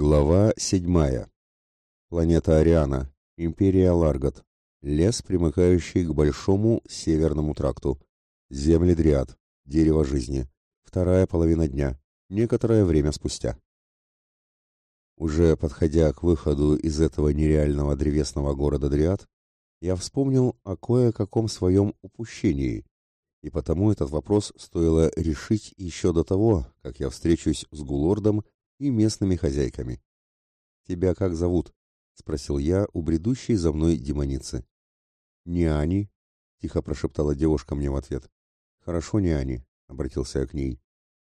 Глава седьмая. Планета Ариана. Империя Ларгот. Лес, примыкающий к Большому Северному тракту. Земли Дриад. Дерево жизни. Вторая половина дня. Некоторое время спустя. Уже подходя к выходу из этого нереального древесного города Дриад, я вспомнил о кое-каком своем упущении, и потому этот вопрос стоило решить еще до того, как я встречусь с Гулордом и местными хозяйками. «Тебя как зовут?» — спросил я у бредущей за мной демоницы. «Не Ани», — тихо прошептала девушка мне в ответ. «Хорошо, не Ани», — обратился я к ней.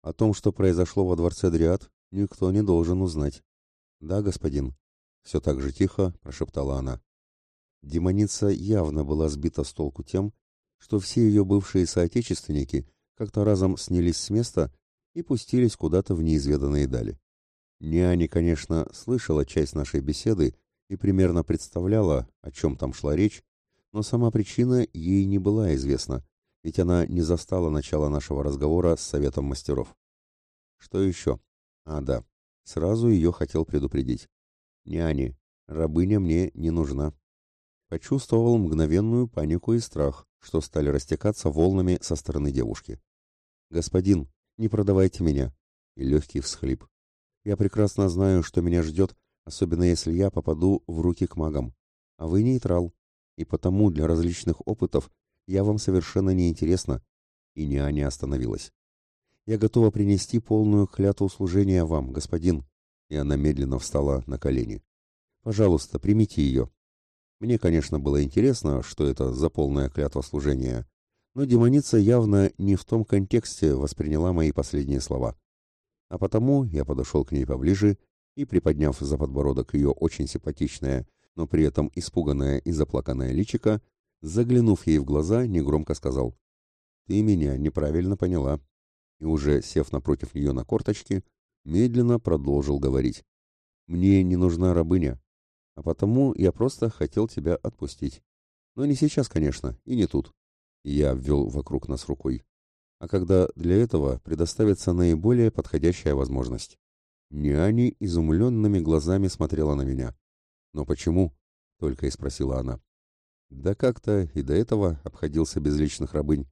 «О том, что произошло во дворце Дриад, никто не должен узнать». «Да, господин», — все так же тихо прошептала она. Демоница явно была сбита с толку тем, что все ее бывшие соотечественники как-то разом снялись с места и пустились куда-то в неизведанные дали. Няня, конечно, слышала часть нашей беседы и примерно представляла, о чем там шла речь, но сама причина ей не была известна, ведь она не застала начала нашего разговора с советом мастеров. Что еще? А, да, сразу ее хотел предупредить. Няни, рабыня мне не нужна. Почувствовал мгновенную панику и страх, что стали растекаться волнами со стороны девушки. «Господин, не продавайте меня!» И легкий всхлип. Я прекрасно знаю, что меня ждет, особенно если я попаду в руки к магам. А вы нейтрал, и потому для различных опытов я вам совершенно не интересна. И няня остановилась. Я готова принести полную клятву служения вам, господин. И она медленно встала на колени. Пожалуйста, примите ее. Мне, конечно, было интересно, что это за полная клятва служения, но демоница явно не в том контексте восприняла мои последние слова. А потому я подошел к ней поближе и, приподняв за подбородок ее очень симпатичное, но при этом испуганное и заплаканное личико, заглянув ей в глаза, негромко сказал «Ты меня неправильно поняла». И уже сев напротив нее на корточки, медленно продолжил говорить. «Мне не нужна рабыня, а потому я просто хотел тебя отпустить. Но не сейчас, конечно, и не тут». я обвел вокруг нас рукой а когда для этого предоставится наиболее подходящая возможность. Няни изумленными глазами смотрела на меня. «Но почему?» — только и спросила она. «Да как-то и до этого обходился без личных рабынь.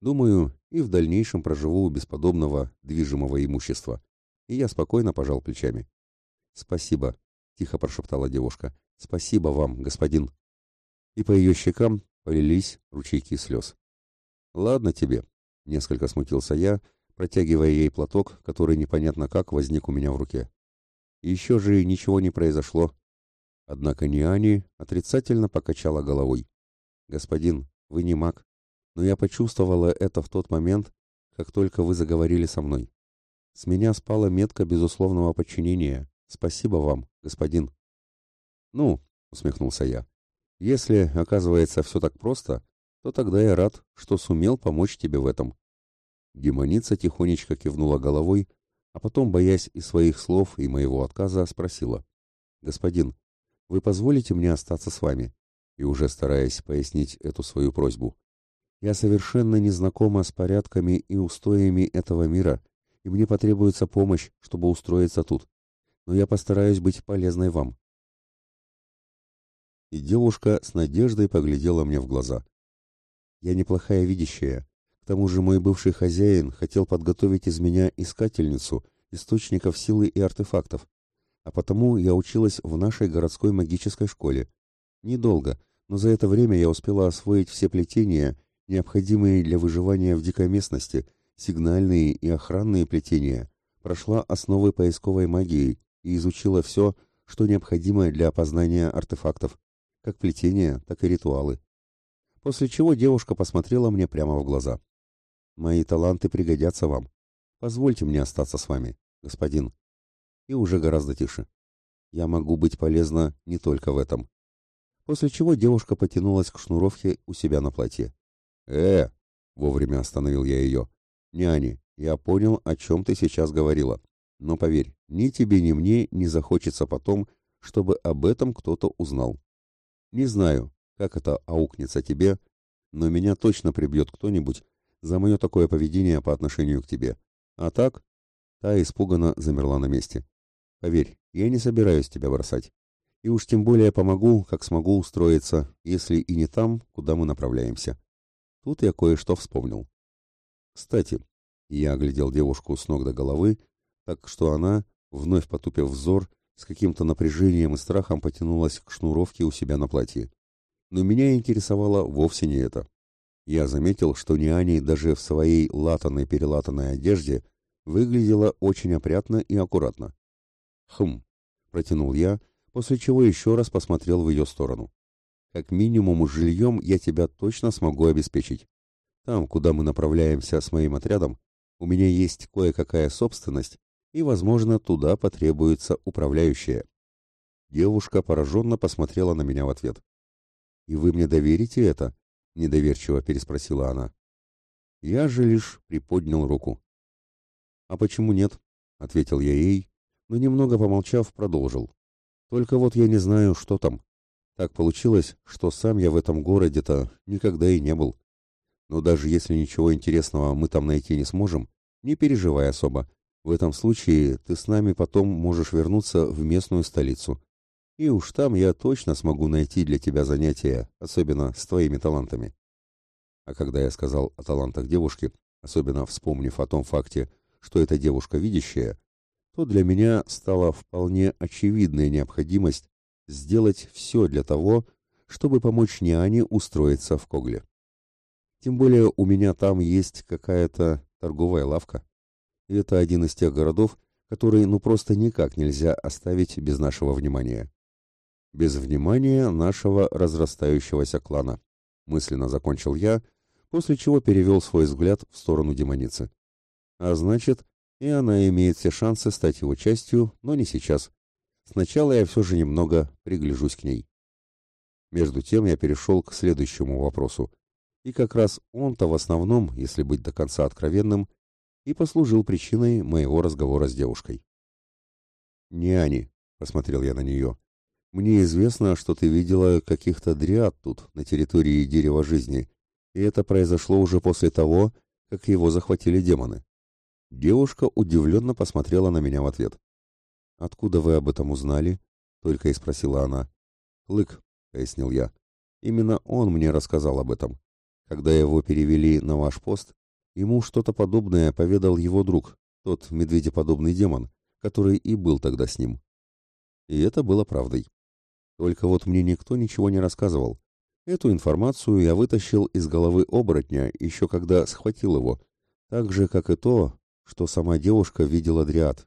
Думаю, и в дальнейшем проживу без подобного движимого имущества». И я спокойно пожал плечами. «Спасибо», — тихо прошептала девушка. «Спасибо вам, господин». И по ее щекам полились ручейки слез. «Ладно тебе», Несколько смутился я, протягивая ей платок, который непонятно как возник у меня в руке. Еще же ничего не произошло. Однако Ниани отрицательно покачала головой. «Господин, вы не маг, но я почувствовала это в тот момент, как только вы заговорили со мной. С меня спала метка безусловного подчинения. Спасибо вам, господин». «Ну», — усмехнулся я, — «если, оказывается, все так просто, то тогда я рад, что сумел помочь тебе в этом. Демоница тихонечко кивнула головой, а потом, боясь и своих слов, и моего отказа, спросила. «Господин, вы позволите мне остаться с вами?» И уже стараясь пояснить эту свою просьбу. «Я совершенно не знакома с порядками и устоями этого мира, и мне потребуется помощь, чтобы устроиться тут. Но я постараюсь быть полезной вам». И девушка с надеждой поглядела мне в глаза. Я неплохая видящая. К тому же мой бывший хозяин хотел подготовить из меня искательницу источников силы и артефактов. А потому я училась в нашей городской магической школе. Недолго, но за это время я успела освоить все плетения, необходимые для выживания в дикой местности, сигнальные и охранные плетения, прошла основы поисковой магии и изучила все, что необходимо для опознания артефактов, как плетения, так и ритуалы после чего девушка посмотрела мне прямо в глаза. «Мои таланты пригодятся вам. Позвольте мне остаться с вами, господин». И уже гораздо тише. «Я могу быть полезна не только в этом». После чего девушка потянулась к шнуровке у себя на платье. «Э!» — вовремя остановил я ее. «Няни, я понял, о чем ты сейчас говорила. Но поверь, ни тебе, ни мне не захочется потом, чтобы об этом кто-то узнал. Не знаю, как это аукнется тебе, но меня точно прибьет кто-нибудь за мое такое поведение по отношению к тебе. А так...» Та испуганно замерла на месте. «Поверь, Я не собираюсь тебя бросать. И уж тем более помогу, как смогу устроиться, если и не там, куда мы направляемся. Тут я кое-что вспомнил. Кстати, я оглядел девушку с ног до головы, так что она, вновь потупив взор, с каким-то напряжением и страхом потянулась к шнуровке у себя на платье. Но меня интересовало вовсе не это. Я заметил, что Ниани даже в своей латаной-перелатанной одежде выглядела очень опрятно и аккуратно. «Хм», — протянул я, после чего еще раз посмотрел в ее сторону. «Как минимум жильем я тебя точно смогу обеспечить. Там, куда мы направляемся с моим отрядом, у меня есть кое-какая собственность, и, возможно, туда потребуется управляющая». Девушка пораженно посмотрела на меня в ответ. «И вы мне доверите это?» — недоверчиво переспросила она. Я же лишь приподнял руку. «А почему нет?» — ответил я ей, но немного помолчав, продолжил. «Только вот я не знаю, что там. Так получилось, что сам я в этом городе-то никогда и не был. Но даже если ничего интересного мы там найти не сможем, не переживай особо. В этом случае ты с нами потом можешь вернуться в местную столицу. И уж там я точно смогу найти для тебя занятия, особенно с твоими талантами. А когда я сказал о талантах девушки, особенно вспомнив о том факте, что эта девушка видящая, то для меня стала вполне очевидная необходимость сделать все для того, чтобы помочь Ниане устроиться в Когле. Тем более у меня там есть какая-то торговая лавка. И это один из тех городов, который ну просто никак нельзя оставить без нашего внимания без внимания нашего разрастающегося клана. Мысленно закончил я, после чего перевел свой взгляд в сторону демоницы. А значит, и она имеет все шансы стать его частью, но не сейчас. Сначала я все же немного пригляжусь к ней. Между тем я перешел к следующему вопросу. И как раз он-то в основном, если быть до конца откровенным, и послужил причиной моего разговора с девушкой. «Не Ани», — посмотрел я на нее, мне известно, что ты видела каких-то дриад тут, на территории дерева жизни, и это произошло уже после того, как его захватили демоны. Девушка удивленно посмотрела на меня в ответ. «Откуда вы об этом узнали?» — только и спросила она. «Клык», — пояснил я. «Именно он мне рассказал об этом. Когда его перевели на ваш пост, ему что-то подобное поведал его друг, тот медведеподобный демон, который и был тогда с ним. И это было правдой. Только вот мне никто ничего не рассказывал. Эту информацию я вытащил из головы оборотня, еще когда схватил его, так же, как и то, что сама девушка видела дриад.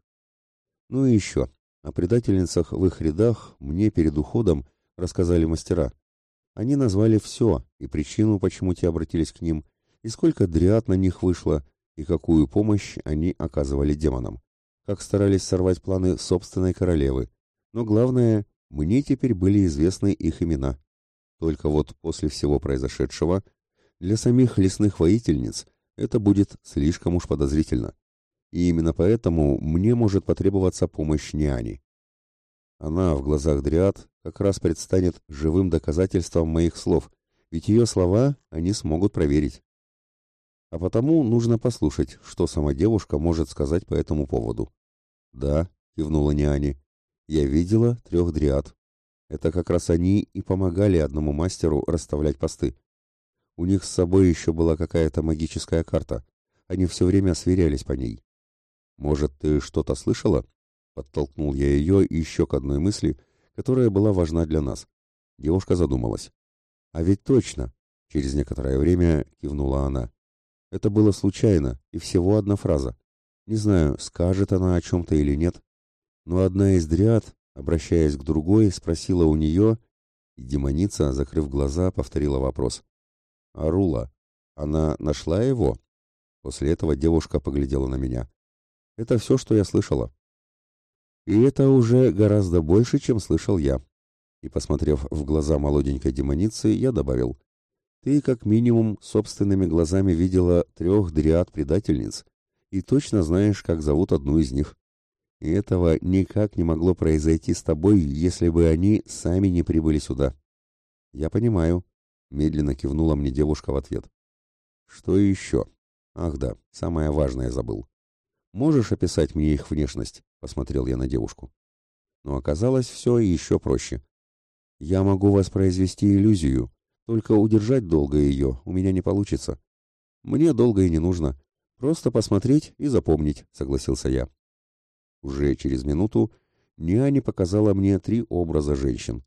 Ну и еще, о предательницах в их рядах мне перед уходом рассказали мастера. Они назвали все, и причину, почему те обратились к ним, и сколько дриад на них вышло, и какую помощь они оказывали демонам, как старались сорвать планы собственной королевы. Но главное, мне теперь были известны их имена. Только вот после всего произошедшего для самих лесных воительниц это будет слишком уж подозрительно. И именно поэтому мне может потребоваться помощь Ниани. Она в глазах Дриад как раз предстанет живым доказательством моих слов, ведь ее слова они смогут проверить. А потому нужно послушать, что сама девушка может сказать по этому поводу. «Да», — кивнула Ниани, я видела трех дриад. Это как раз они и помогали одному мастеру расставлять посты. У них с собой еще была какая-то магическая карта. Они все время сверялись по ней. «Может, ты что-то слышала?» Подтолкнул я ее еще к одной мысли, которая была важна для нас. Девушка задумалась. «А ведь точно!» Через некоторое время кивнула она. Это было случайно, и всего одна фраза. Не знаю, скажет она о чем-то или нет, но одна из дриад, обращаясь к другой, спросила у нее, и демоница, закрыв глаза, повторила вопрос. «Арула, она нашла его?» После этого девушка поглядела на меня. «Это все, что я слышала». И это уже гораздо больше, чем слышал я. И, посмотрев в глаза молоденькой демоницы, я добавил. «Ты, как минимум, собственными глазами видела трех дриад-предательниц и точно знаешь, как зовут одну из них. И этого никак не могло произойти с тобой, если бы они сами не прибыли сюда. Я понимаю, медленно кивнула мне девушка в ответ. Что еще? Ах да, самое важное забыл. Можешь описать мне их внешность? Посмотрел я на девушку. Но оказалось все еще проще. «Я могу воспроизвести иллюзию, только удержать долго ее у меня не получится. Мне долго и не нужно. Просто посмотреть и запомнить», — согласился я. Уже через минуту Ниани показала мне три образа женщин.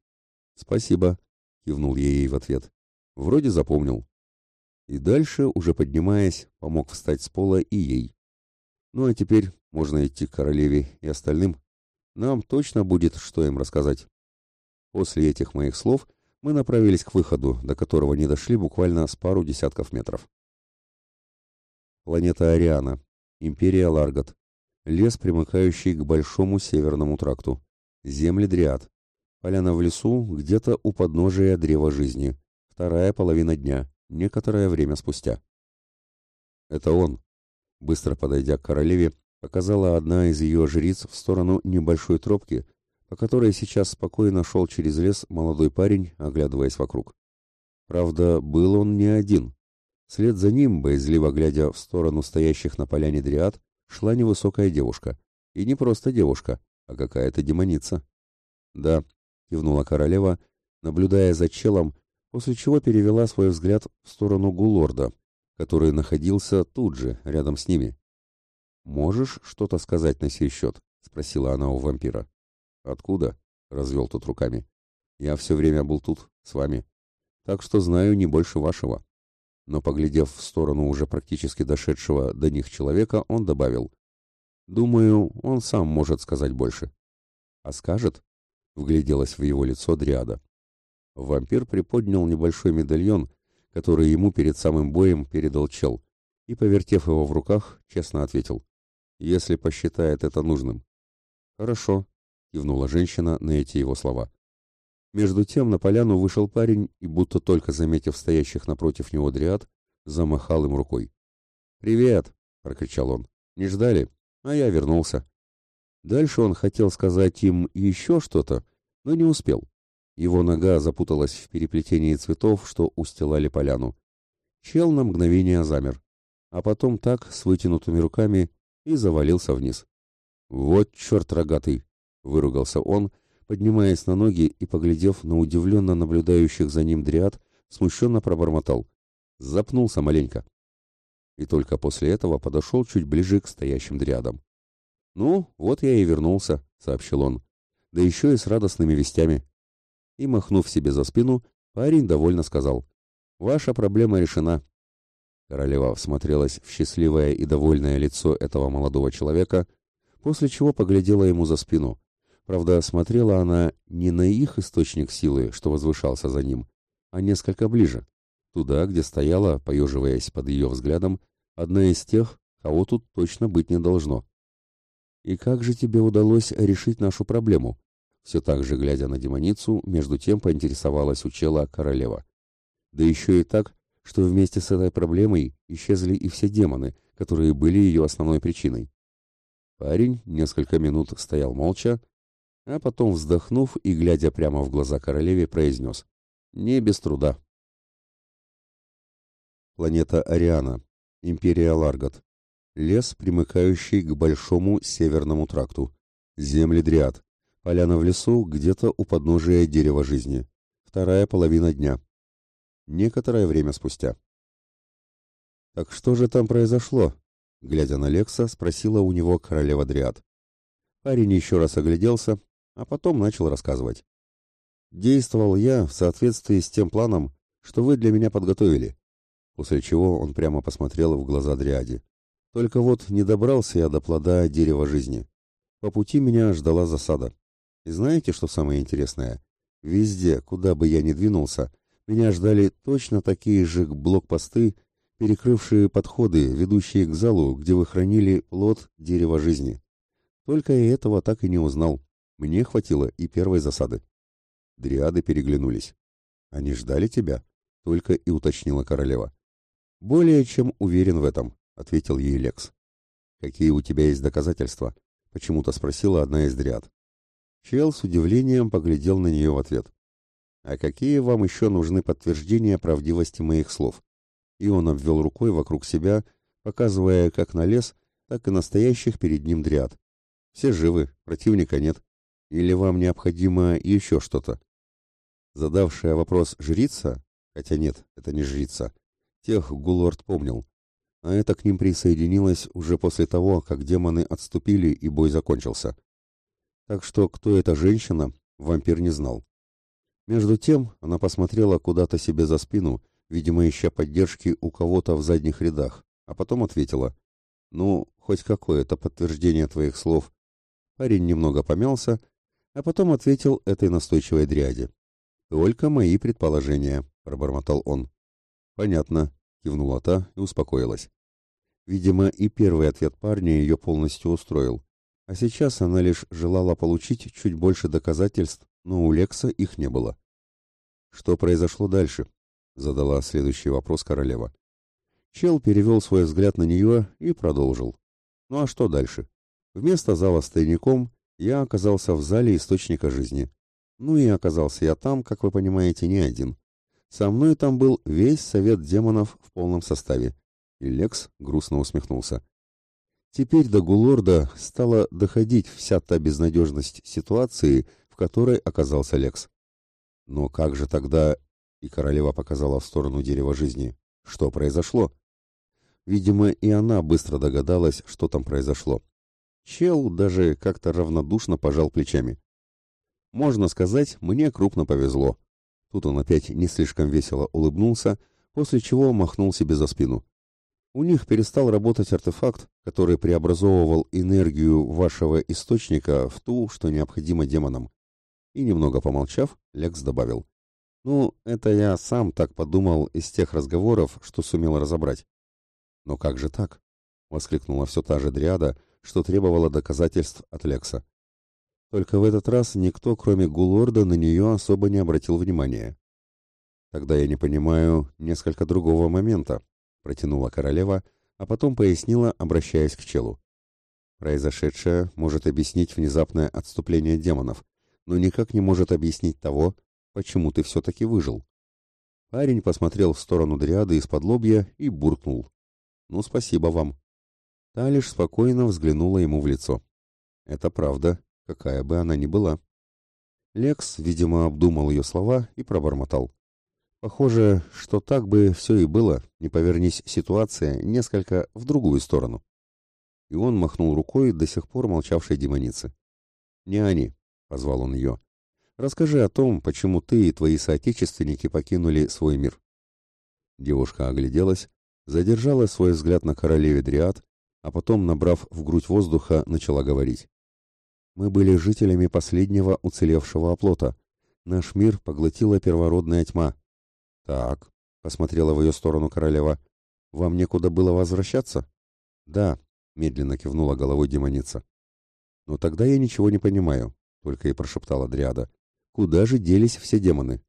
«Спасибо», — кивнул я ей в ответ. «Вроде запомнил». И дальше, уже поднимаясь, помог встать с пола и ей. Ну а теперь можно идти к королеве и остальным. Нам точно будет, что им рассказать. После этих моих слов мы направились к выходу, до которого не дошли буквально с пару десятков метров. Планета Ариана. Империя Ларгат. Лес, примыкающий к Большому Северному тракту. Земли Дриад. Поляна в лесу, где-то у подножия Древа Жизни. Вторая половина дня, некоторое время спустя. Это он. Быстро подойдя к королеве, показала одна из ее жриц в сторону небольшой тропки, по которой сейчас спокойно шел через лес молодой парень, оглядываясь вокруг. Правда, был он не один. Вслед за ним, боязливо глядя в сторону стоящих на поляне дриад, шла невысокая девушка. И не просто девушка, а какая-то демоница. «Да», — кивнула королева, наблюдая за челом, после чего перевела свой взгляд в сторону Гулорда, который находился тут же, рядом с ними. «Можешь что-то сказать на сей счет?» — спросила она у вампира. «Откуда?» — развел тот руками. «Я все время был тут, с вами. Так что знаю не больше вашего» но, поглядев в сторону уже практически дошедшего до них человека, он добавил. «Думаю, он сам может сказать больше». «А скажет?» — вгляделась в его лицо Дриада. Вампир приподнял небольшой медальон, который ему перед самым боем передал чел, и, повертев его в руках, честно ответил. «Если посчитает это нужным». «Хорошо», — кивнула женщина на эти его слова. Между тем на поляну вышел парень и, будто только заметив стоящих напротив него дриад, замахал им рукой. «Привет!» — прокричал он. «Не ждали? А я вернулся». Дальше он хотел сказать им еще что-то, но не успел. Его нога запуталась в переплетении цветов, что устилали поляну. Чел на мгновение замер, а потом так, с вытянутыми руками, и завалился вниз. «Вот черт рогатый!» — выругался он, поднимаясь на ноги и, поглядев на удивленно наблюдающих за ним дриад, смущенно пробормотал. Запнулся маленько. И только после этого подошел чуть ближе к стоящим дриадам. «Ну, вот я и вернулся», — сообщил он. «Да еще и с радостными вестями». И, махнув себе за спину, парень довольно сказал. «Ваша проблема решена». Королева всмотрелась в счастливое и довольное лицо этого молодого человека, после чего поглядела ему за спину, Правда, смотрела она не на их источник силы, что возвышался за ним, а несколько ближе, туда, где стояла, поеживаясь под ее взглядом, одна из тех, кого тут точно быть не должно. «И как же тебе удалось решить нашу проблему?» Все так же, глядя на демоницу, между тем поинтересовалась у чела королева. Да еще и так, что вместе с этой проблемой исчезли и все демоны, которые были ее основной причиной. Парень несколько минут стоял молча, а потом, вздохнув и глядя прямо в глаза королеве, произнес «Не без труда». Планета Ариана. Империя Ларгат. Лес, примыкающий к Большому Северному тракту. Земли Дриад. Поляна в лесу, где-то у подножия дерева жизни. Вторая половина дня. Некоторое время спустя. «Так что же там произошло?» Глядя на Лекса, спросила у него королева Дриад. Парень еще раз огляделся, а потом начал рассказывать. Действовал я в соответствии с тем планом, что вы для меня подготовили. После чего он прямо посмотрел в глаза Дриаде. Только вот не добрался я до плода дерева жизни. По пути меня ждала засада. И знаете, что самое интересное? Везде, куда бы я ни двинулся, меня ждали точно такие же блокпосты, перекрывшие подходы, ведущие к залу, где вы хранили плод дерева жизни. Только я этого так и не узнал. Мне хватило и первой засады. Дриады переглянулись. «Они ждали тебя?» — только и уточнила королева. «Более чем уверен в этом», — ответил ей Лекс. «Какие у тебя есть доказательства?» — почему-то спросила одна из дриад. Чел с удивлением поглядел на нее в ответ. «А какие вам еще нужны подтверждения правдивости моих слов?» И он обвел рукой вокруг себя, показывая как на лес, так и настоящих перед ним дриад. «Все живы, противника нет. Или вам необходимо еще что-то? Задавшая вопрос жрица, хотя нет, это не жрица, тех Гулорд помнил, а это к ним присоединилось уже после того, как демоны отступили и бой закончился. Так что кто эта женщина, вампир не знал. Между тем она посмотрела куда-то себе за спину, видимо, ища поддержки у кого-то в задних рядах, а потом ответила. «Ну, хоть какое-то подтверждение твоих слов». Парень немного помялся, а потом ответил этой настойчивой дряде. «Только мои предположения», — пробормотал он. «Понятно», — кивнула та и успокоилась. Видимо, и первый ответ парня ее полностью устроил. А сейчас она лишь желала получить чуть больше доказательств, но у Лекса их не было. «Что произошло дальше?» — задала следующий вопрос королева. Чел перевел свой взгляд на нее и продолжил. «Ну а что дальше? Вместо зала с тайником я оказался в зале источника жизни. Ну и оказался я там, как вы понимаете, не один. Со мной там был весь совет демонов в полном составе. И Лекс грустно усмехнулся. Теперь до Гулорда стала доходить вся та безнадежность ситуации, в которой оказался Лекс. Но как же тогда... И королева показала в сторону дерева жизни. Что произошло? Видимо, и она быстро догадалась, что там произошло. Чел даже как-то равнодушно пожал плечами. Можно сказать, мне крупно повезло. Тут он опять не слишком весело улыбнулся, после чего махнул себе за спину. У них перестал работать артефакт, который преобразовывал энергию вашего источника в ту, что необходимо демонам. И немного помолчав, Лекс добавил. Ну, это я сам так подумал из тех разговоров, что сумел разобрать. Но как же так? Воскликнула все та же Дриада, что требовало доказательств от Лекса. Только в этот раз никто, кроме Гулорда, на нее особо не обратил внимания. «Тогда я не понимаю несколько другого момента», — протянула королева, а потом пояснила, обращаясь к челу. «Произошедшее может объяснить внезапное отступление демонов, но никак не может объяснить того, почему ты все-таки выжил». Парень посмотрел в сторону Дриады из-под лобья и буркнул. «Ну, спасибо вам». Та лишь спокойно взглянула ему в лицо. «Это правда, какая бы она ни была». Лекс, видимо, обдумал ее слова и пробормотал. Похоже, что так бы все и было, не повернись ситуация несколько в другую сторону. И он махнул рукой до сих пор молчавшей демоницы. «Не они», — позвал он ее. «Расскажи о том, почему ты и твои соотечественники покинули свой мир». Девушка огляделась, задержала свой взгляд на королеве Дриад, а потом, набрав в грудь воздуха, начала говорить. «Мы были жителями последнего уцелевшего оплота. Наш мир поглотила первородная тьма. Так, посмотрела в ее сторону королева. Вам некуда было возвращаться? Да, медленно кивнула головой демоница. Но тогда я ничего не понимаю, только и прошептала Дриада. Куда же делись все демоны?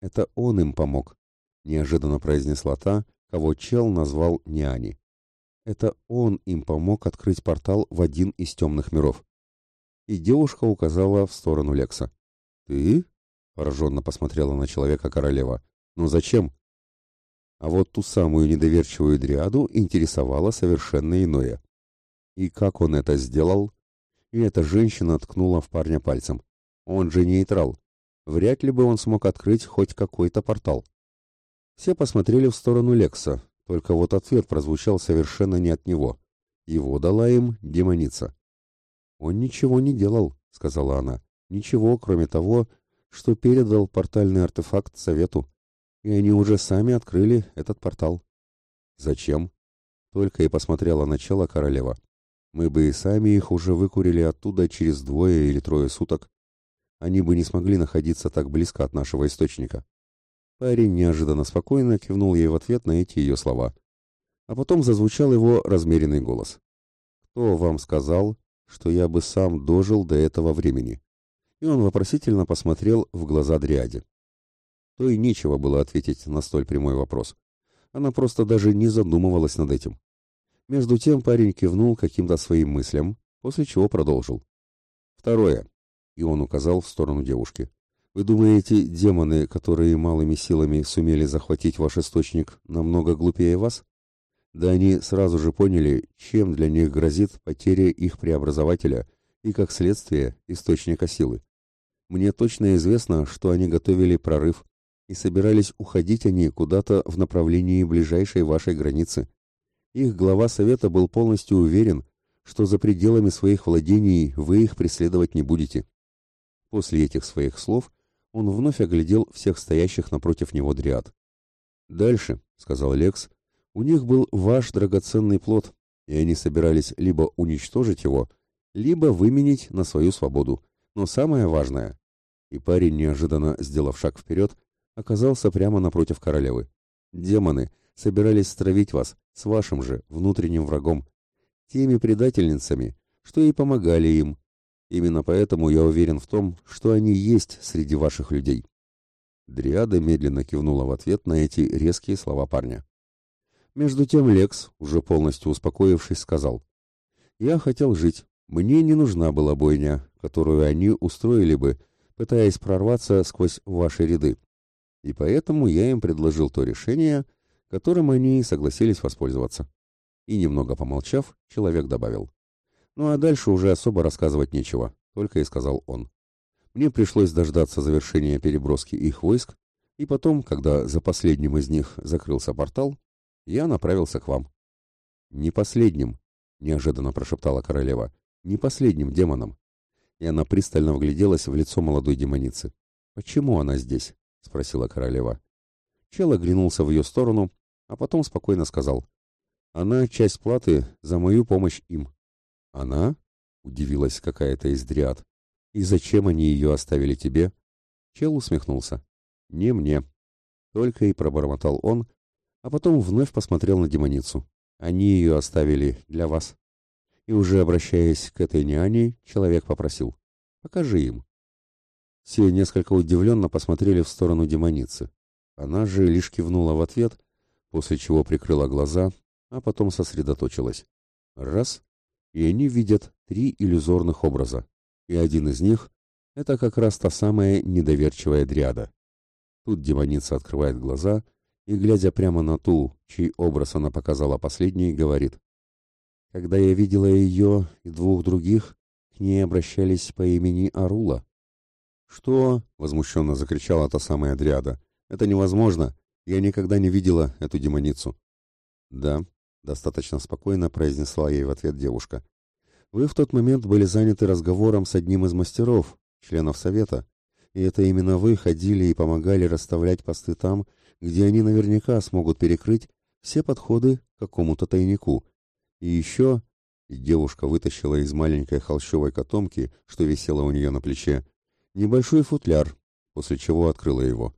Это он им помог, неожиданно произнесла та, кого чел назвал Ниани. Это он им помог открыть портал в один из темных миров. И девушка указала в сторону Лекса. «Ты?» — пораженно посмотрела на человека королева. «Ну зачем?» А вот ту самую недоверчивую дриаду интересовало совершенно иное. И как он это сделал? И эта женщина ткнула в парня пальцем. Он же нейтрал. Вряд ли бы он смог открыть хоть какой-то портал. Все посмотрели в сторону Лекса, только вот ответ прозвучал совершенно не от него. Его дала им демоница. «Он ничего не делал», — сказала она. «Ничего, кроме того, что передал портальный артефакт совету. И они уже сами открыли этот портал». «Зачем?» Только и посмотрела начало королева. «Мы бы и сами их уже выкурили оттуда через двое или трое суток. Они бы не смогли находиться так близко от нашего источника». Парень неожиданно спокойно кивнул ей в ответ на эти ее слова. А потом зазвучал его размеренный голос. «Кто вам сказал, что я бы сам дожил до этого времени?» И он вопросительно посмотрел в глаза Дриаде. То и нечего было ответить на столь прямой вопрос. Она просто даже не задумывалась над этим. Между тем парень кивнул каким-то своим мыслям, после чего продолжил. «Второе», — и он указал в сторону девушки. Вы думаете, демоны, которые малыми силами сумели захватить ваш источник, намного глупее вас? Да они сразу же поняли, чем для них грозит потеря их преобразователя и, как следствие, источника силы. Мне точно известно, что они готовили прорыв, и собирались уходить они куда-то в направлении ближайшей вашей границы. Их глава совета был полностью уверен, что за пределами своих владений вы их преследовать не будете. После этих своих слов он вновь оглядел всех стоящих напротив него дриад. «Дальше», — сказал Лекс, — «у них был ваш драгоценный плод, и они собирались либо уничтожить его, либо выменить на свою свободу. Но самое важное...» И парень, неожиданно сделав шаг вперед, оказался прямо напротив королевы. «Демоны собирались стравить вас с вашим же внутренним врагом, теми предательницами, что и помогали им. Именно поэтому я уверен в том, что они есть среди ваших людей». Дриада медленно кивнула в ответ на эти резкие слова парня. Между тем Лекс, уже полностью успокоившись, сказал, «Я хотел жить. Мне не нужна была бойня, которую они устроили бы, пытаясь прорваться сквозь ваши ряды. И поэтому я им предложил то решение, которым они согласились воспользоваться». И немного помолчав, человек добавил, «Ну а дальше уже особо рассказывать нечего», — только и сказал он. Мне пришлось дождаться завершения переброски их войск, и потом, когда за последним из них закрылся портал, я направился к вам. «Не последним», — неожиданно прошептала королева, — «не последним демоном». И она пристально вгляделась в лицо молодой демоницы. «Почему она здесь?» — спросила королева. Чел оглянулся в ее сторону, а потом спокойно сказал. «Она часть платы за мою помощь им». «Она?» — удивилась какая-то из дриад. «И зачем они ее оставили тебе?» Чел усмехнулся. «Не мне». Только и пробормотал он, а потом вновь посмотрел на демоницу. «Они ее оставили для вас». И уже обращаясь к этой няне, человек попросил. «Покажи им». Все несколько удивленно посмотрели в сторону демоницы. Она же лишь кивнула в ответ, после чего прикрыла глаза, а потом сосредоточилась. Раз, и они видят три иллюзорных образа и один из них — это как раз та самая недоверчивая дриада. Тут демоница открывает глаза и, глядя прямо на ту, чей образ она показала последней, говорит. «Когда я видела ее и двух других, к ней обращались по имени Арула». «Что?» — возмущенно закричала та самая дриада. «Это невозможно! Я никогда не видела эту демоницу». «Да», — достаточно спокойно произнесла ей в ответ девушка. Вы в тот момент были заняты разговором с одним из мастеров, членов совета, и это именно вы ходили и помогали расставлять посты там, где они наверняка смогут перекрыть все подходы к какому-то тайнику. И еще... И девушка вытащила из маленькой холщовой котомки, что висела у нее на плече, небольшой футляр, после чего открыла его.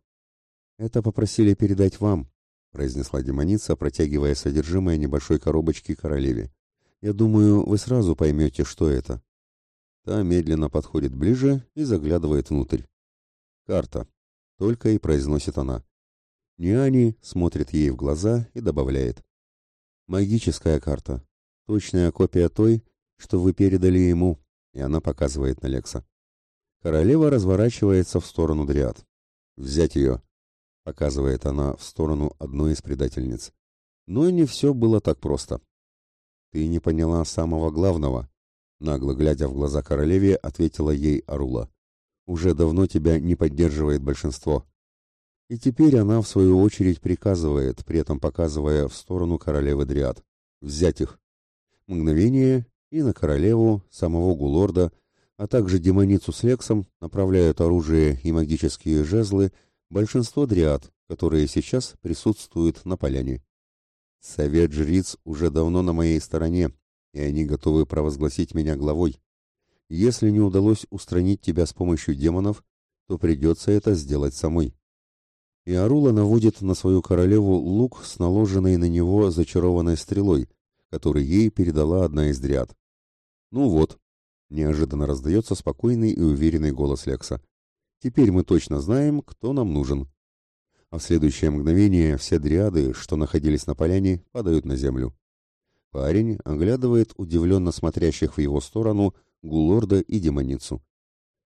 «Это попросили передать вам», — произнесла демоница, протягивая содержимое небольшой коробочки королеве. Я думаю, вы сразу поймете, что это. Та медленно подходит ближе и заглядывает внутрь. Карта. Только и произносит она. Ниани смотрит ей в глаза и добавляет. Магическая карта. Точная копия той, что вы передали ему, и она показывает на Лекса. Королева разворачивается в сторону Дриад. «Взять ее», — показывает она в сторону одной из предательниц. Но не все было так просто. «Ты не поняла самого главного», — нагло глядя в глаза королеве, ответила ей Арула. «Уже давно тебя не поддерживает большинство». И теперь она, в свою очередь, приказывает, при этом показывая в сторону королевы Дриад. «Взять их». Мгновение, и на королеву, самого Гулорда, а также демоницу с Лексом направляют оружие и магические жезлы большинство дриад, которые сейчас присутствуют на поляне. Совет жриц уже давно на моей стороне, и они готовы провозгласить меня главой. Если не удалось устранить тебя с помощью демонов, то придется это сделать самой. И Арула наводит на свою королеву лук с наложенной на него зачарованной стрелой, который ей передала одна из дриад. «Ну вот», — неожиданно раздается спокойный и уверенный голос Лекса. «Теперь мы точно знаем, кто нам нужен а в следующее мгновение все дриады, что находились на поляне, падают на землю. Парень оглядывает удивленно смотрящих в его сторону Гулорда и демоницу.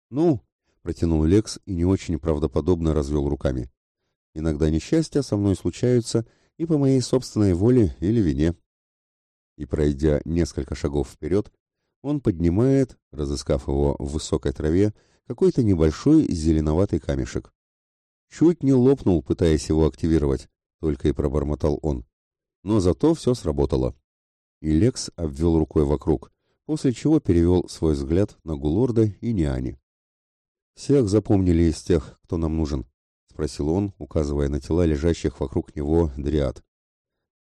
«Ну», — протянул Лекс и не очень правдоподобно развел руками. «Иногда несчастья со мной случаются и по моей собственной воле или вине». И пройдя несколько шагов вперед, он поднимает, разыскав его в высокой траве, какой-то небольшой зеленоватый камешек. Чуть не лопнул, пытаясь его активировать, только и пробормотал он. Но зато все сработало. И Лекс обвел рукой вокруг, после чего перевел свой взгляд на Гулорда и Ниани. «Всех запомнили из тех, кто нам нужен?» — спросил он, указывая на тела лежащих вокруг него дриад.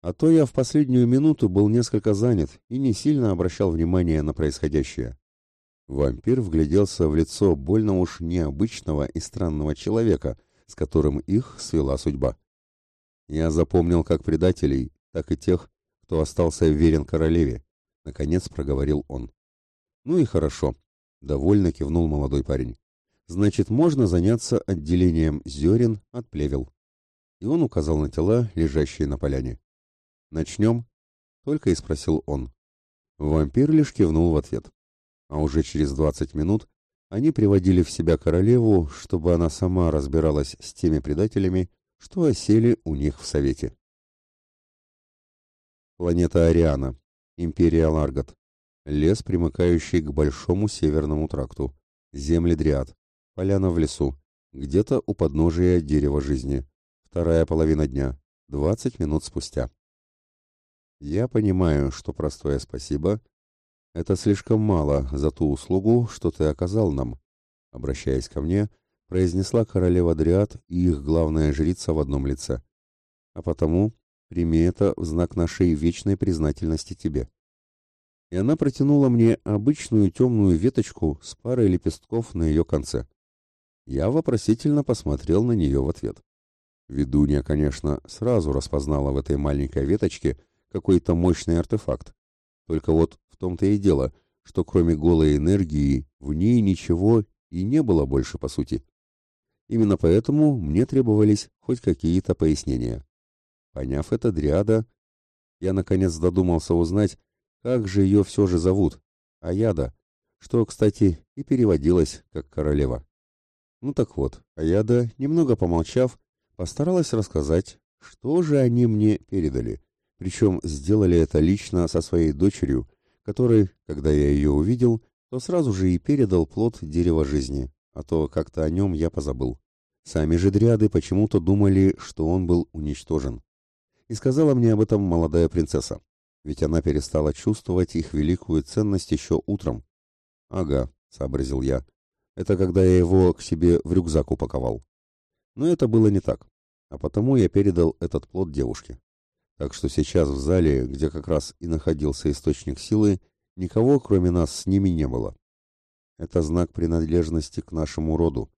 «А то я в последнюю минуту был несколько занят и не сильно обращал внимание на происходящее». Вампир вгляделся в лицо больно уж необычного и странного человека, с которым их свела судьба. Я запомнил как предателей, так и тех, кто остался верен королеве, наконец проговорил он. Ну и хорошо, довольно кивнул молодой парень. Значит, можно заняться отделением зерен от плевел. И он указал на тела, лежащие на поляне. Начнем? Только и спросил он. Вампир лишь кивнул в ответ а уже через двадцать минут они приводили в себя королеву, чтобы она сама разбиралась с теми предателями, что осели у них в Совете. Планета Ариана. Империя Ларгат. Лес, примыкающий к Большому Северному тракту. Земли Дриад. Поляна в лесу. Где-то у подножия дерева жизни. Вторая половина дня. Двадцать минут спустя. Я понимаю, что простое спасибо это слишком мало за ту услугу, что ты оказал нам, обращаясь ко мне, произнесла королева Дриад и их главная жрица в одном лице. А потому прими это в знак нашей вечной признательности тебе. И она протянула мне обычную темную веточку с парой лепестков на ее конце. Я вопросительно посмотрел на нее в ответ. Ведунья, конечно, сразу распознала в этой маленькой веточке какой-то мощный артефакт. Только вот том-то и дело, что кроме голой энергии в ней ничего и не было больше по сути. Именно поэтому мне требовались хоть какие-то пояснения. Поняв это, Дриада, я наконец додумался узнать, как же ее все же зовут, Аяда, что, кстати, и переводилось как королева. Ну так вот, Аяда, немного помолчав, постаралась рассказать, что же они мне передали, причем сделали это лично со своей дочерью, который, когда я ее увидел, то сразу же и передал плод дерева жизни, а то как-то о нем я позабыл. Сами же дриады почему-то думали, что он был уничтожен. И сказала мне об этом молодая принцесса, ведь она перестала чувствовать их великую ценность еще утром. «Ага», — сообразил я, — «это когда я его к себе в рюкзак упаковал». Но это было не так, а потому я передал этот плод девушке. Так что сейчас в зале, где как раз и находился источник силы, никого, кроме нас, с ними не было. Это знак принадлежности к нашему роду.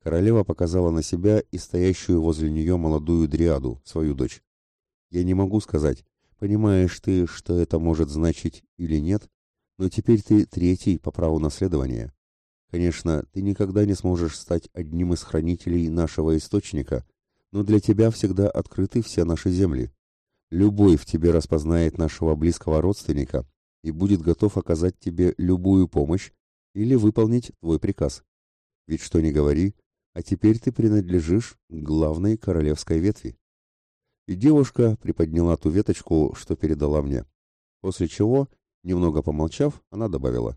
Королева показала на себя и стоящую возле нее молодую дриаду, свою дочь. Я не могу сказать, понимаешь ты, что это может значить или нет, но теперь ты третий по праву наследования. Конечно, ты никогда не сможешь стать одним из хранителей нашего источника, но для тебя всегда открыты все наши земли. Любой в тебе распознает нашего близкого родственника и будет готов оказать тебе любую помощь или выполнить твой приказ. Ведь что ни говори, а теперь ты принадлежишь главной королевской ветви. И девушка приподняла ту веточку, что передала мне. После чего, немного помолчав, она добавила.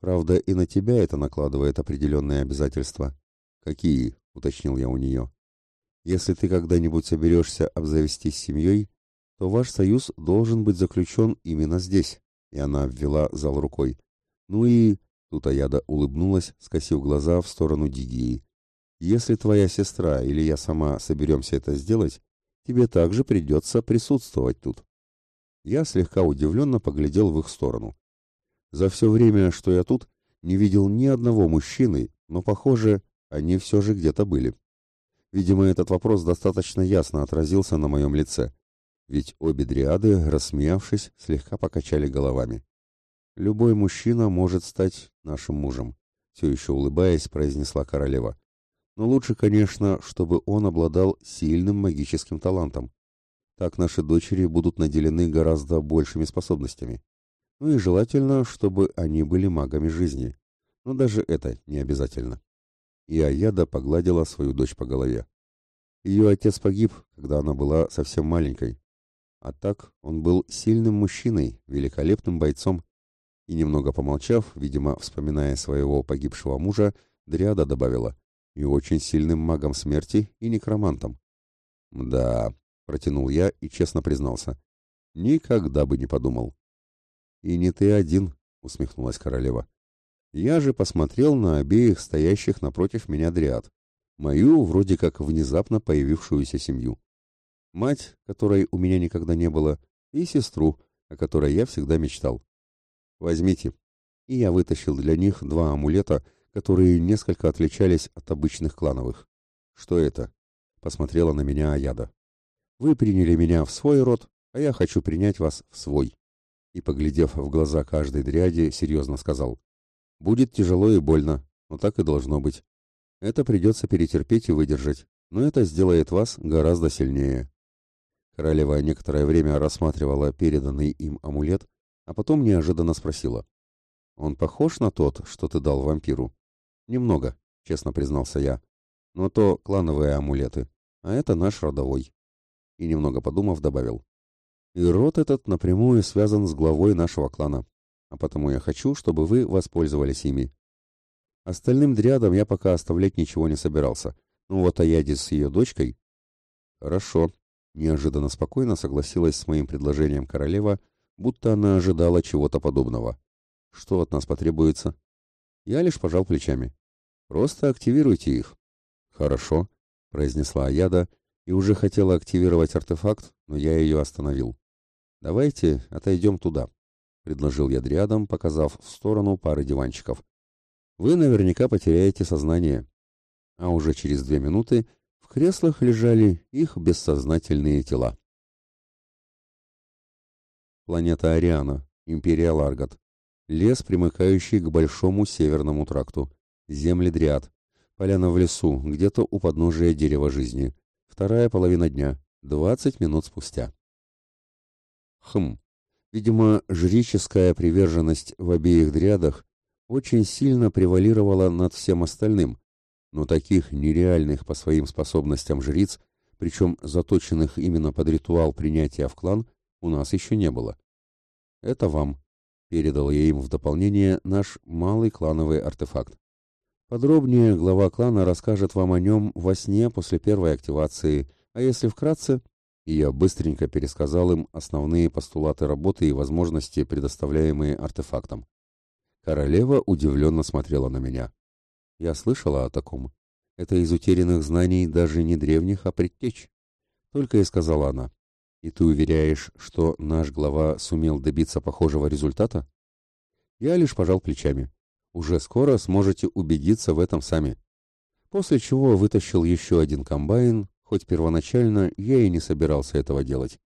Правда, и на тебя это накладывает определенные обязательства. Какие? — уточнил я у нее. Если ты когда-нибудь соберешься обзавестись семьей, то ваш союз должен быть заключен именно здесь. И она обвела зал рукой. Ну и... Тут Аяда улыбнулась, скосив глаза в сторону Дигии. Если твоя сестра или я сама соберемся это сделать, тебе также придется присутствовать тут. Я слегка удивленно поглядел в их сторону. За все время, что я тут, не видел ни одного мужчины, но, похоже, они все же где-то были. Видимо, этот вопрос достаточно ясно отразился на моем лице ведь обе дриады, рассмеявшись, слегка покачали головами. «Любой мужчина может стать нашим мужем», — все еще улыбаясь, произнесла королева. «Но лучше, конечно, чтобы он обладал сильным магическим талантом. Так наши дочери будут наделены гораздо большими способностями. Ну и желательно, чтобы они были магами жизни. Но даже это не обязательно». И Аяда погладила свою дочь по голове. Ее отец погиб, когда она была совсем маленькой, а так он был сильным мужчиной, великолепным бойцом. И немного помолчав, видимо, вспоминая своего погибшего мужа, Дриада добавила, и очень сильным магом смерти и некромантом. «Да», — протянул я и честно признался, — «никогда бы не подумал». «И не ты один», — усмехнулась королева. «Я же посмотрел на обеих стоящих напротив меня дриад, мою вроде как внезапно появившуюся семью. Мать, которой у меня никогда не было, и сестру, о которой я всегда мечтал. Возьмите. И я вытащил для них два амулета, которые несколько отличались от обычных клановых. Что это? Посмотрела на меня Аяда. Вы приняли меня в свой род, а я хочу принять вас в свой. И, поглядев в глаза каждой дряди, серьезно сказал. Будет тяжело и больно, но так и должно быть. Это придется перетерпеть и выдержать, но это сделает вас гораздо сильнее. Королева некоторое время рассматривала переданный им амулет, а потом неожиданно спросила. «Он похож на тот, что ты дал вампиру?» «Немного», — честно признался я. «Но то клановые амулеты, а это наш родовой». И немного подумав, добавил. «И род этот напрямую связан с главой нашего клана, а потому я хочу, чтобы вы воспользовались ими. Остальным дрядам я пока оставлять ничего не собирался. Ну вот Аяди с ее дочкой... Хорошо. Неожиданно спокойно согласилась с моим предложением королева, будто она ожидала чего-то подобного. Что от нас потребуется? Я лишь пожал плечами. Просто активируйте их. Хорошо, произнесла Аяда и уже хотела активировать артефакт, но я ее остановил. Давайте отойдем туда, предложил я дриадам, показав в сторону пары диванчиков вы наверняка потеряете сознание. А уже через две минуты креслах лежали их бессознательные тела. Планета Ариана, Империя Ларгат. Лес, примыкающий к Большому Северному тракту. Земли Дриад. Поляна в лесу, где-то у подножия дерева жизни. Вторая половина дня, 20 минут спустя. Хм. Видимо, жрическая приверженность в обеих дриадах очень сильно превалировала над всем остальным, но таких нереальных по своим способностям жриц, причем заточенных именно под ритуал принятия в клан, у нас еще не было. Это вам, передал я им в дополнение наш малый клановый артефакт. Подробнее глава клана расскажет вам о нем во сне после первой активации, а если вкратце, я быстренько пересказал им основные постулаты работы и возможности, предоставляемые артефактом. Королева удивленно смотрела на меня. Я слышала о таком. Это из утерянных знаний даже не древних, а предтеч. Только и сказала она. И ты уверяешь, что наш глава сумел добиться похожего результата? Я лишь пожал плечами. Уже скоро сможете убедиться в этом сами. После чего вытащил еще один комбайн, хоть первоначально я и не собирался этого делать.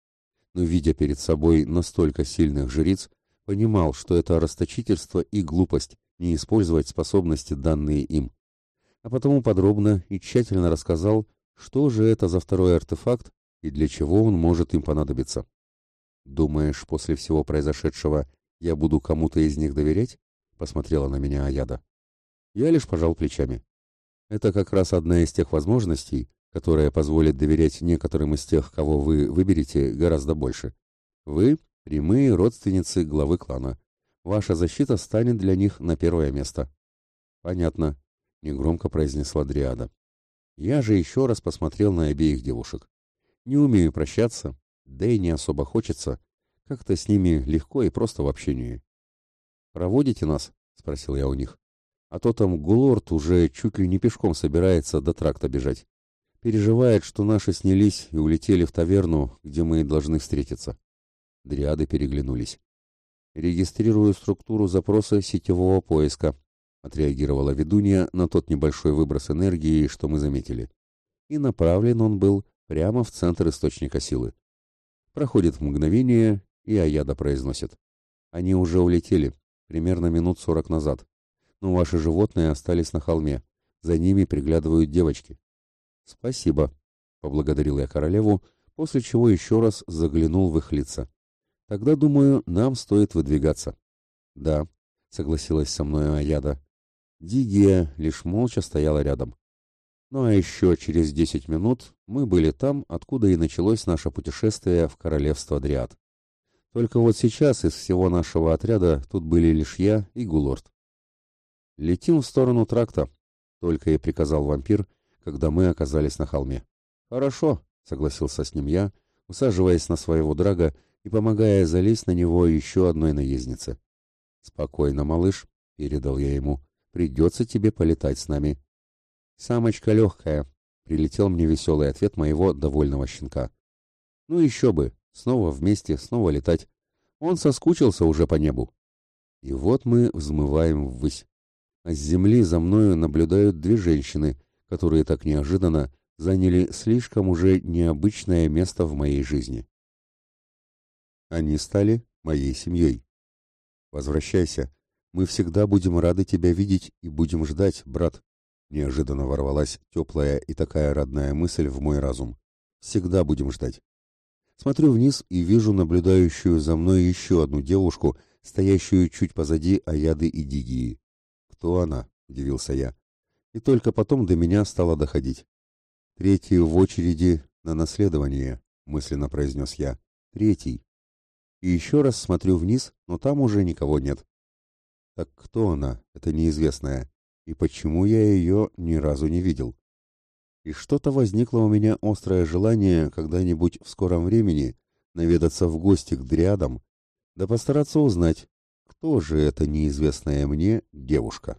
Но видя перед собой настолько сильных жриц, понимал, что это расточительство и глупость не использовать способности, данные им. А потому подробно и тщательно рассказал, что же это за второй артефакт и для чего он может им понадобиться. «Думаешь, после всего произошедшего я буду кому-то из них доверять?» — посмотрела на меня Аяда. Я лишь пожал плечами. «Это как раз одна из тех возможностей, которая позволит доверять некоторым из тех, кого вы выберете, гораздо больше. Вы Прямые родственницы главы клана. Ваша защита станет для них на первое место. Понятно, негромко произнесла Дриада. Я же еще раз посмотрел на обеих девушек. Не умею прощаться, да и не особо хочется. Как-то с ними легко и просто в общении. «Проводите нас?» — спросил я у них. «А то там Гулорд уже чуть ли не пешком собирается до тракта бежать. Переживает, что наши снялись и улетели в таверну, где мы должны встретиться». Дриады переглянулись. «Регистрирую структуру запроса сетевого поиска», — отреагировала ведунья на тот небольшой выброс энергии, что мы заметили. И направлен он был прямо в центр источника силы. Проходит мгновение, и Аяда произносит. «Они уже улетели, примерно минут сорок назад. Но ваши животные остались на холме. За ними приглядывают девочки». «Спасибо», — поблагодарил я королеву, после чего еще раз заглянул в их лица. Тогда, думаю, нам стоит выдвигаться. Да, согласилась со мной Аяда. Дигия лишь молча стояла рядом. Ну а еще через десять минут мы были там, откуда и началось наше путешествие в королевство Дриад. Только вот сейчас из всего нашего отряда тут были лишь я и Гулорд. «Летим в сторону тракта», — только и приказал вампир, когда мы оказались на холме. «Хорошо», — согласился с ним я, усаживаясь на своего драга и помогая залезть на него еще одной наезднице. «Спокойно, малыш», — передал я ему, — «придется тебе полетать с нами». «Самочка легкая», — прилетел мне веселый ответ моего довольного щенка. «Ну еще бы, снова вместе, снова летать. Он соскучился уже по небу». И вот мы взмываем ввысь. А с земли за мною наблюдают две женщины, которые так неожиданно заняли слишком уже необычное место в моей жизни. Они стали моей семьей. Возвращайся. Мы всегда будем рады тебя видеть и будем ждать, брат. Неожиданно ворвалась теплая и такая родная мысль в мой разум. Всегда будем ждать. Смотрю вниз и вижу наблюдающую за мной еще одну девушку, стоящую чуть позади Аяды и Дигии. «Кто она?» — удивился я. И только потом до меня стало доходить. «Третий в очереди на наследование», — мысленно произнес я. «Третий». И еще раз смотрю вниз, но там уже никого нет. Так кто она, эта неизвестная, и почему я ее ни разу не видел? И что-то возникло у меня острое желание когда-нибудь в скором времени наведаться в гости к дриадам, да постараться узнать, кто же эта неизвестная мне девушка.